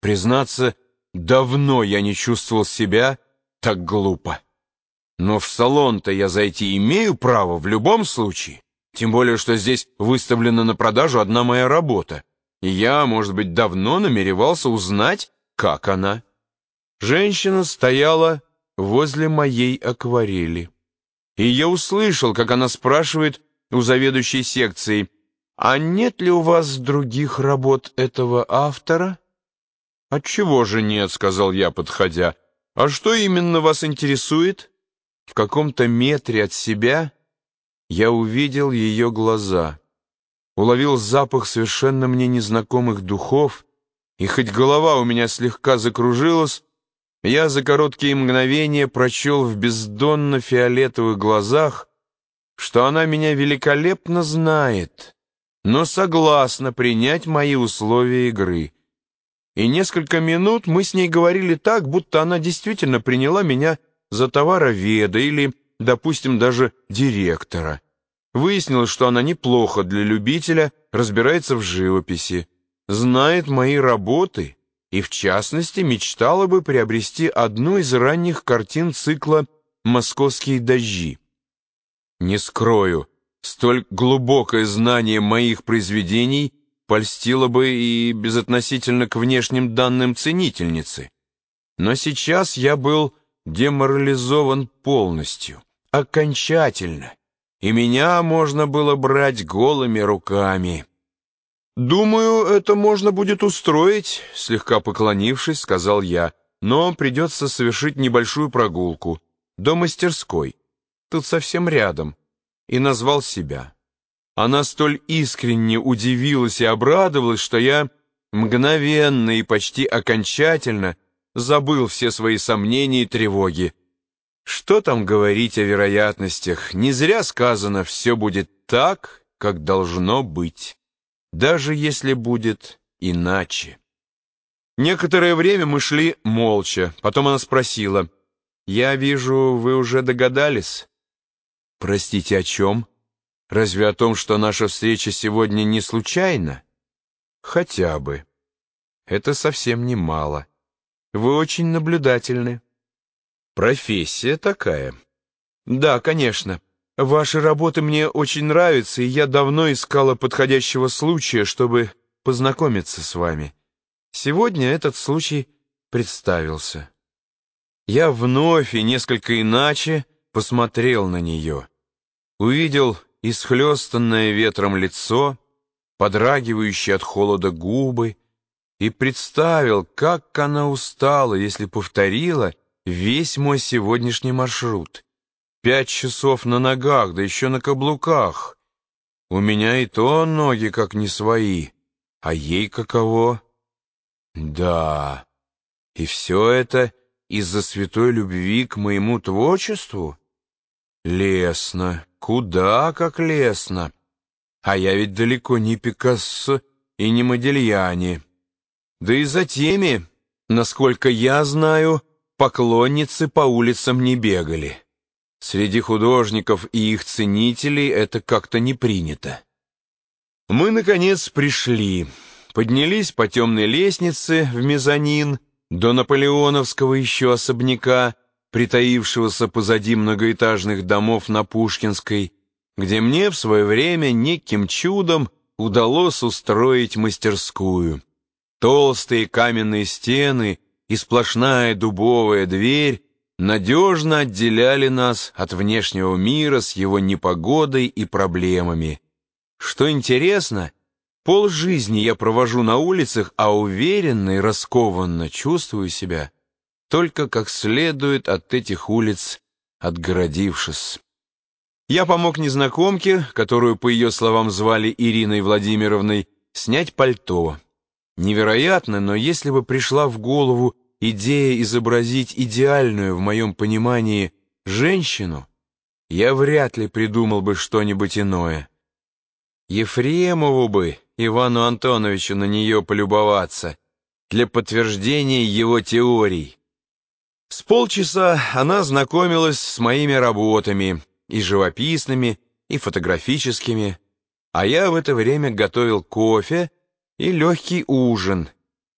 Признаться, давно я не чувствовал себя так глупо. Но в салон-то я зайти имею право в любом случае. Тем более, что здесь выставлена на продажу одна моя работа. И я, может быть, давно намеревался узнать, как она. Женщина стояла возле моей акварели. И я услышал, как она спрашивает у заведующей секцией, «А нет ли у вас других работ этого автора?» «Отчего же нет?» — сказал я, подходя. «А что именно вас интересует?» В каком-то метре от себя я увидел ее глаза, уловил запах совершенно мне незнакомых духов, и хоть голова у меня слегка закружилась, я за короткие мгновения прочел в бездонно-фиолетовых глазах, что она меня великолепно знает, но согласна принять мои условия игры. И несколько минут мы с ней говорили так, будто она действительно приняла меня за товароведа или, допустим, даже директора. Выяснилось, что она неплохо для любителя разбирается в живописи, знает мои работы и, в частности, мечтала бы приобрести одну из ранних картин цикла «Московские дожди». Не скрою, столь глубокое знание моих произведений польстило бы и безотносительно к внешним данным ценительницы. Но сейчас я был деморализован полностью, окончательно, и меня можно было брать голыми руками. «Думаю, это можно будет устроить», — слегка поклонившись, сказал я, «но придется совершить небольшую прогулку до мастерской, тут совсем рядом», и назвал себя. Она столь искренне удивилась и обрадовалась, что я мгновенно и почти окончательно забыл все свои сомнения и тревоги. Что там говорить о вероятностях? Не зря сказано, все будет так, как должно быть, даже если будет иначе. Некоторое время мы шли молча, потом она спросила, «Я вижу, вы уже догадались?» «Простите, о чем? Разве о том, что наша встреча сегодня не случайна?» «Хотя бы. Это совсем немало. Вы очень наблюдательны. Профессия такая. Да, конечно. Ваши работы мне очень нравятся, и я давно искала подходящего случая, чтобы познакомиться с вами. Сегодня этот случай представился. Я вновь и несколько иначе посмотрел на нее. Увидел исхлестанное ветром лицо, подрагивающие от холода губы, и представил, как она устала, если повторила весь мой сегодняшний маршрут. Пять часов на ногах, да еще на каблуках. У меня и то ноги как не свои, а ей каково? Да, и все это из-за святой любви к моему творчеству? Лесно, куда как лесно. А я ведь далеко не Пикассо и не Модельяне. Да и за теми, насколько я знаю, поклонницы по улицам не бегали. Среди художников и их ценителей это как-то не принято. Мы, наконец, пришли, поднялись по темной лестнице в мезонин до наполеоновского еще особняка, притаившегося позади многоэтажных домов на Пушкинской, где мне в свое время неким чудом удалось устроить мастерскую. Толстые каменные стены и сплошная дубовая дверь надежно отделяли нас от внешнего мира с его непогодой и проблемами. Что интересно, полжизни я провожу на улицах, а уверенно и раскованно чувствую себя, только как следует от этих улиц отгородившись. Я помог незнакомке, которую, по ее словам, звали Ириной Владимировной, снять пальто. Невероятно, но если бы пришла в голову идея изобразить идеальную, в моем понимании, женщину, я вряд ли придумал бы что-нибудь иное. Ефремову бы, Ивану Антоновичу, на нее полюбоваться для подтверждения его теорий. С полчаса она знакомилась с моими работами, и живописными, и фотографическими, а я в это время готовил кофе, и легкий ужин,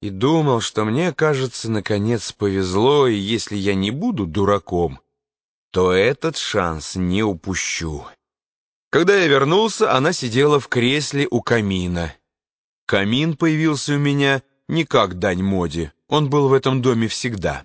И думал, что мне, кажется, наконец повезло, и если я не буду дураком, то этот шанс не упущу. Когда я вернулся, она сидела в кресле у камина. Камин появился у меня не как дань моде, он был в этом доме всегда.